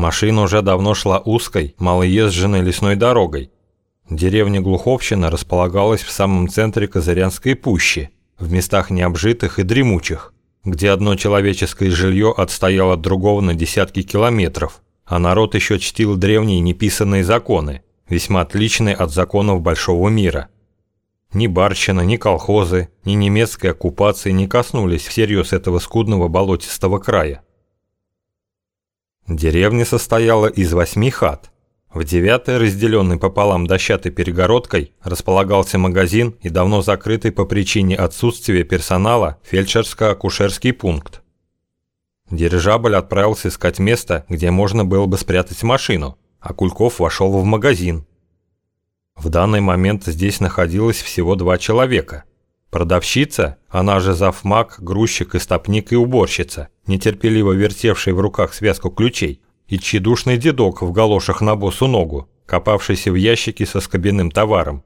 Машина уже давно шла узкой, малоезженной лесной дорогой. Деревня Глуховщина располагалась в самом центре Козырянской пущи, в местах необжитых и дремучих, где одно человеческое жилье отстояло от другого на десятки километров, а народ еще чтил древние неписанные законы, весьма отличные от законов большого мира. Ни барщина, ни колхозы, ни немецкая оккупация не коснулись всерьез этого скудного болотистого края. Деревня состояла из восьми хат. В девятой, разделенной пополам дощатой перегородкой, располагался магазин и давно закрытый по причине отсутствия персонала фельдшерско-акушерский пункт. Дирижабль отправился искать место, где можно было бы спрятать машину, а Кульков вошел в магазин. В данный момент здесь находилось всего два человека. Продавщица, она же завмак, грузчик, истопник и уборщица, нетерпеливо вертевший в руках связку ключей, и тщедушный дедок в галошах на босу ногу, копавшийся в ящике со скобяным товаром.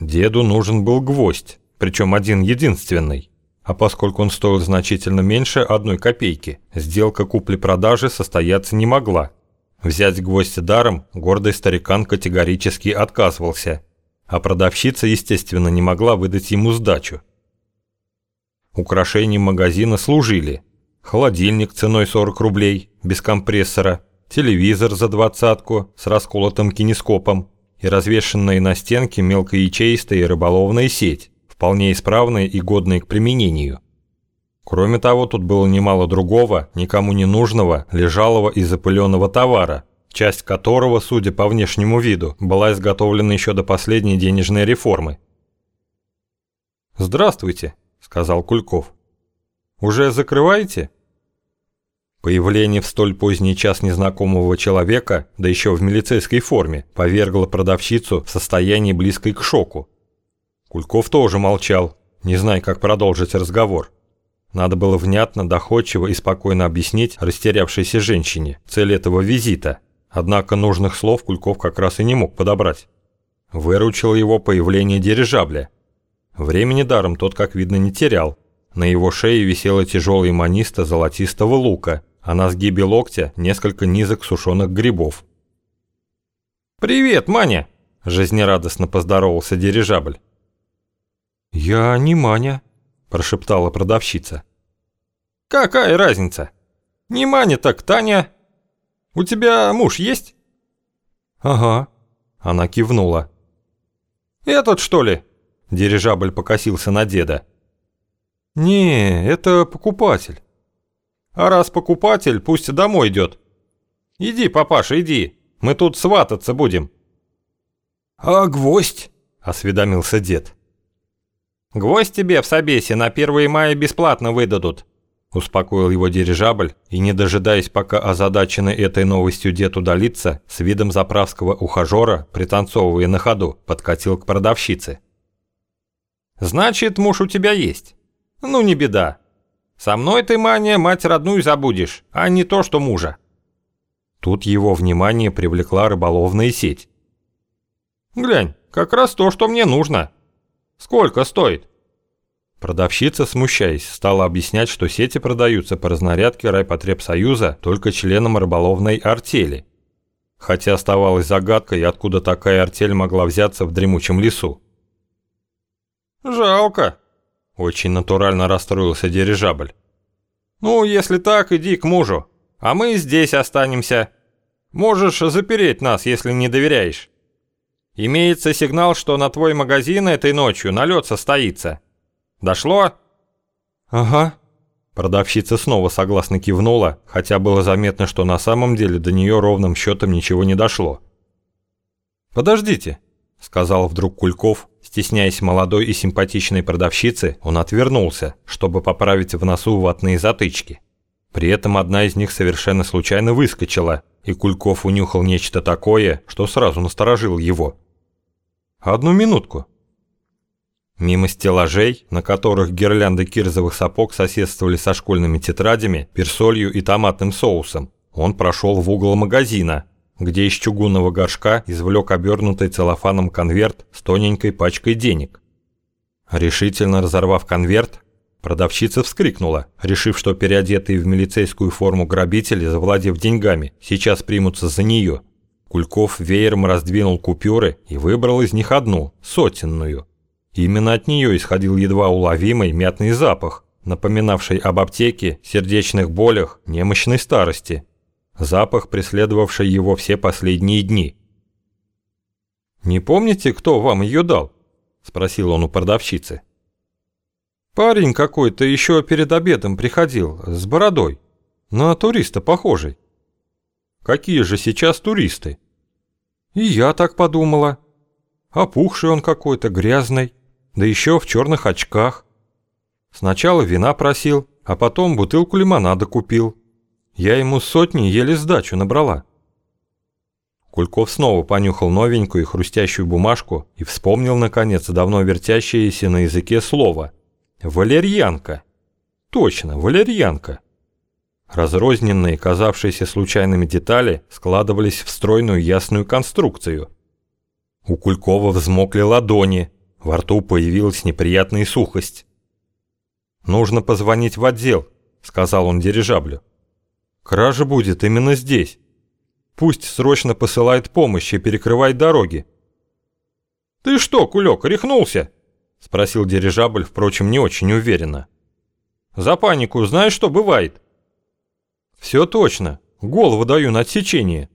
Деду нужен был гвоздь, причем один единственный. А поскольку он стоил значительно меньше одной копейки, сделка купли-продажи состояться не могла. Взять гвоздь даром гордый старикан категорически отказывался, а продавщица, естественно, не могла выдать ему сдачу. Украшением магазина служили холодильник ценой 40 рублей, без компрессора, телевизор за двадцатку с расколотым кинескопом и развешенная на стенке мелкоячеистая рыболовная сеть, вполне исправная и годная к применению. Кроме того, тут было немало другого, никому не нужного, лежалого и запыленного товара, часть которого, судя по внешнему виду, была изготовлена еще до последней денежной реформы. «Здравствуйте», — сказал Кульков. «Уже закрываете?» Появление в столь поздний час незнакомого человека, да еще в милицейской форме, повергло продавщицу в состоянии близкой к шоку. Кульков тоже молчал, не зная, как продолжить разговор. Надо было внятно, доходчиво и спокойно объяснить растерявшейся женщине цель этого визита. Однако нужных слов Кульков как раз и не мог подобрать. Выручил его появление дирижабля. Времени даром тот, как видно, не терял. На его шее висела тяжелая маниста золотистого лука, а на сгибе локтя несколько низок сушеных грибов. «Привет, Маня!» – жизнерадостно поздоровался дирижабль. «Я не Маня», – прошептала продавщица. «Какая разница? Не Маня, так Таня. У тебя муж есть?» «Ага», – она кивнула. «Этот, что ли?» – дирижабль покосился на деда. «Не, это покупатель». «А раз покупатель, пусть домой идет. Иди, папаша, иди, мы тут свататься будем». «А гвоздь?» – осведомился дед. Гвоздь тебе в Собесе на 1 мая бесплатно выдадут», – успокоил его дирижабль и, не дожидаясь, пока озадаченный этой новостью дед удалится, с видом заправского ухажера, пританцовывая на ходу, подкатил к продавщице. «Значит, муж у тебя есть? Ну, не беда. Со мной ты, Маня, мать родную забудешь, а не то, что мужа». Тут его внимание привлекла рыболовная сеть. «Глянь, как раз то, что мне нужно», Сколько стоит?» Продавщица, смущаясь, стала объяснять, что сети продаются по разнарядке райпотребсоюза только членам рыболовной артели. Хотя оставалась загадкой, откуда такая артель могла взяться в дремучем лесу. «Жалко», – очень натурально расстроился дирижабль. «Ну, если так, иди к мужу, а мы здесь останемся. Можешь запереть нас, если не доверяешь». Имеется сигнал, что на твой магазин этой ночью налет состоится. Дошло?» «Ага». Продавщица снова согласно кивнула, хотя было заметно, что на самом деле до нее ровным счетом ничего не дошло. «Подождите», — сказал вдруг Кульков, стесняясь молодой и симпатичной продавщицы, он отвернулся, чтобы поправить в носу ватные затычки. При этом одна из них совершенно случайно выскочила, и Кульков унюхал нечто такое, что сразу насторожило его. Одну минутку. Мимо стеллажей, на которых гирлянды кирзовых сапог соседствовали со школьными тетрадями, персолью и томатным соусом, он прошел в угол магазина, где из чугунного горшка извлек обернутый целлофаном конверт с тоненькой пачкой денег. Решительно разорвав конверт, Продавщица вскрикнула, решив, что переодетые в милицейскую форму грабители, завладев деньгами, сейчас примутся за нее. Кульков веером раздвинул купюры и выбрал из них одну, сотенную. Именно от нее исходил едва уловимый мятный запах, напоминавший об аптеке, сердечных болях, немощной старости. Запах, преследовавший его все последние дни. «Не помните, кто вам ее дал?» – спросил он у продавщицы. «Парень какой-то еще перед обедом приходил, с бородой. На туриста похожий». «Какие же сейчас туристы?» «И я так подумала. Опухший он какой-то, грязный, да еще в черных очках. Сначала вина просил, а потом бутылку лимонада купил. Я ему сотни еле сдачу набрала». Кульков снова понюхал новенькую хрустящую бумажку и вспомнил, наконец, давно вертящееся на языке слово. «Валерьянка». Точно, валерьянка. Разрозненные, казавшиеся случайными детали складывались в стройную ясную конструкцию. У Кулькова взмокли ладони, во рту появилась неприятная сухость. «Нужно позвонить в отдел», — сказал он дирижаблю. «Кража будет именно здесь». Пусть срочно посылает помощь и перекрывает дороги. «Ты что, кулек, рехнулся?» – спросил дирижабль, впрочем, не очень уверенно. «За панику знаешь, что бывает?» «Все точно. Голову даю на отсечение».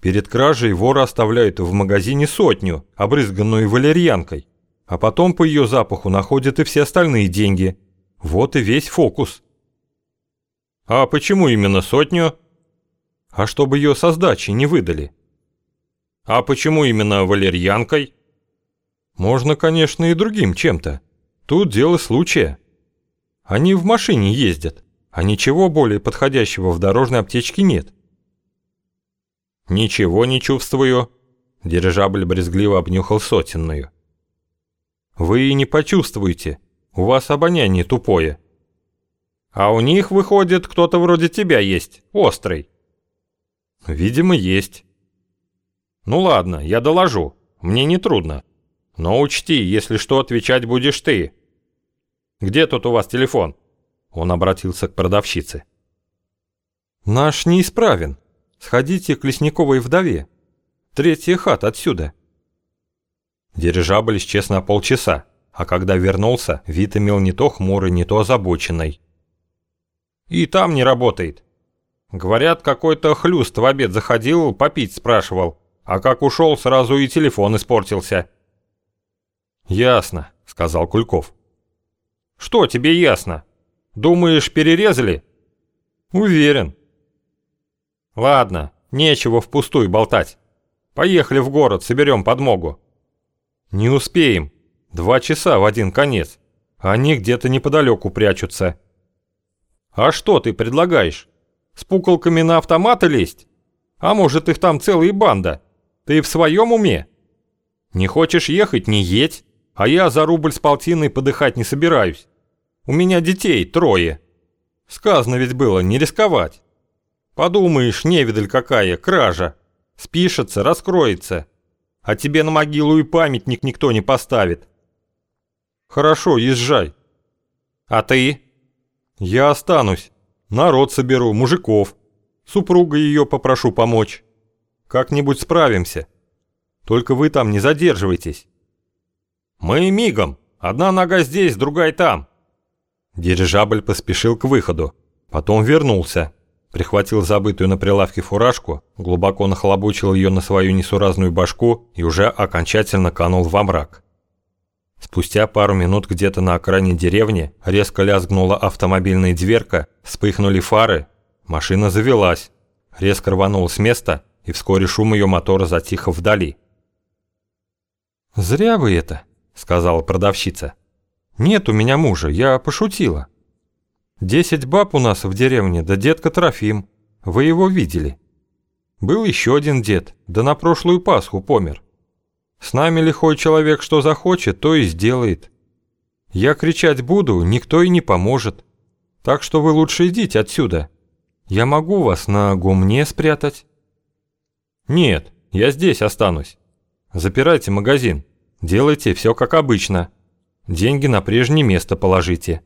Перед кражей вора оставляют в магазине сотню, обрызганную валерьянкой, а потом по ее запаху находят и все остальные деньги. Вот и весь фокус. «А почему именно сотню?» а чтобы ее со сдачей не выдали. А почему именно валерьянкой? Можно, конечно, и другим чем-то. Тут дело случая. Они в машине ездят, а ничего более подходящего в дорожной аптечке нет. Ничего не чувствую. Дирижабль брезгливо обнюхал сотенную. Вы и не почувствуете. У вас обоняние тупое. А у них, выходит, кто-то вроде тебя есть, острый. Видимо, есть. Ну ладно, я доложу. Мне не трудно. Но учти, если что, отвечать будешь ты. Где тут у вас телефон? Он обратился к продавщице. Наш неисправен. Сходите к Лесниковой вдове. Третья хата отсюда. Дирижабль исчез на полчаса, а когда вернулся, вид имел не то хмурый, не то озабоченный. «И там не работает», Говорят, какой-то хлюст в обед заходил, попить спрашивал. А как ушел, сразу и телефон испортился. «Ясно», — сказал Кульков. «Что тебе ясно? Думаешь, перерезали?» «Уверен». «Ладно, нечего впустую болтать. Поехали в город, соберем подмогу». «Не успеем. Два часа в один конец. Они где-то неподалеку прячутся». «А что ты предлагаешь?» С пуколками на автоматы лезть? А может их там целая банда? Ты в своем уме? Не хочешь ехать, не едь. А я за рубль с полтиной подыхать не собираюсь. У меня детей трое. Сказано ведь было не рисковать. Подумаешь, невидаль какая, кража. Спишется, раскроется. А тебе на могилу и памятник никто не поставит. Хорошо, езжай. А ты? Я останусь. Народ соберу, мужиков. Супруга ее попрошу помочь. Как-нибудь справимся. Только вы там не задерживайтесь. Мы мигом. Одна нога здесь, другая там. Дирижабль поспешил к выходу. Потом вернулся. Прихватил забытую на прилавке фуражку, глубоко нахлобучил ее на свою несуразную башку и уже окончательно канул во мрак. Спустя пару минут где-то на окраине деревни резко лязгнула автомобильная дверка, вспыхнули фары, машина завелась, резко рванула с места, и вскоре шум ее мотора затих вдали. «Зря вы это», — сказала продавщица. «Нет у меня мужа, я пошутила. Десять баб у нас в деревне, да детка Трофим. Вы его видели. Был еще один дед, да на прошлую Пасху помер. С нами лихой человек что захочет, то и сделает. Я кричать буду, никто и не поможет. Так что вы лучше идите отсюда. Я могу вас на гумне спрятать. Нет, я здесь останусь. Запирайте магазин. Делайте все как обычно. Деньги на прежнее место положите.